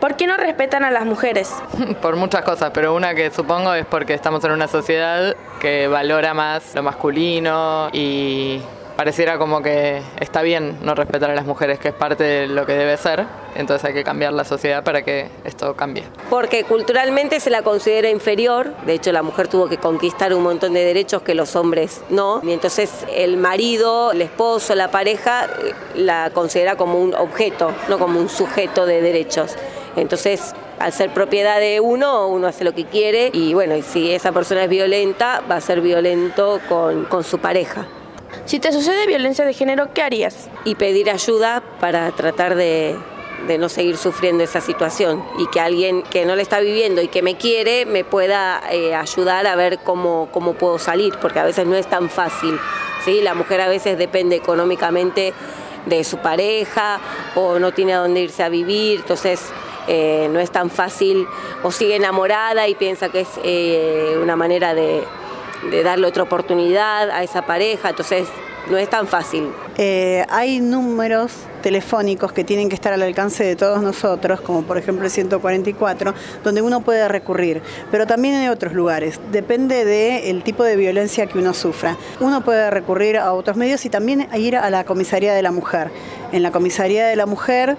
¿Por qué no respetan a las mujeres? Por muchas cosas, pero una que supongo es porque estamos en una sociedad que valora más lo masculino y pareciera como que está bien no respetar a las mujeres, que es parte de lo que debe ser, entonces hay que cambiar la sociedad para que esto cambie. Porque culturalmente se la considera inferior, de hecho la mujer tuvo que conquistar un montón de derechos que los hombres no, y entonces el marido, el esposo, la pareja la considera como un objeto, no como un sujeto de derechos. Entonces, al ser propiedad de uno, uno hace lo que quiere y bueno, y si esa persona es violenta, va a ser violento con, con su pareja. Si te sucede violencia de género, ¿qué harías? Y pedir ayuda para tratar de, no seguir sufriendo esa situación y que alguien que no le está viviendo y que me quiere me pueda eh, ayudar a ver cómo, cómo puedo salir, porque a veces no es tan fácil. ¿sí? La mujer a veces depende económicamente de su pareja o no tiene a dónde irse a vivir, entonces eh, no es tan fácil o sigue enamorada y piensa que es eh, una manera de, de darle otra oportunidad a esa pareja, entonces no es tan fácil. Eh, hay números telefónicos que tienen que estar al alcance de todos nosotros, como por ejemplo el 144, donde uno puede recurrir, pero también en otros lugares. Depende del tipo de violencia que uno sufra. Uno puede recurrir a otros medios y también ir a la comisaría de la mujer. En la comisaría de la mujer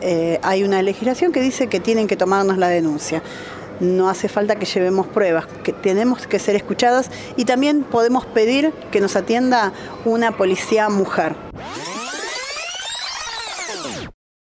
eh, hay una legislación que dice que tienen que tomarnos la denuncia no hace falta que llevemos pruebas, que tenemos que ser escuchadas y también podemos pedir que nos atienda una policía mujer.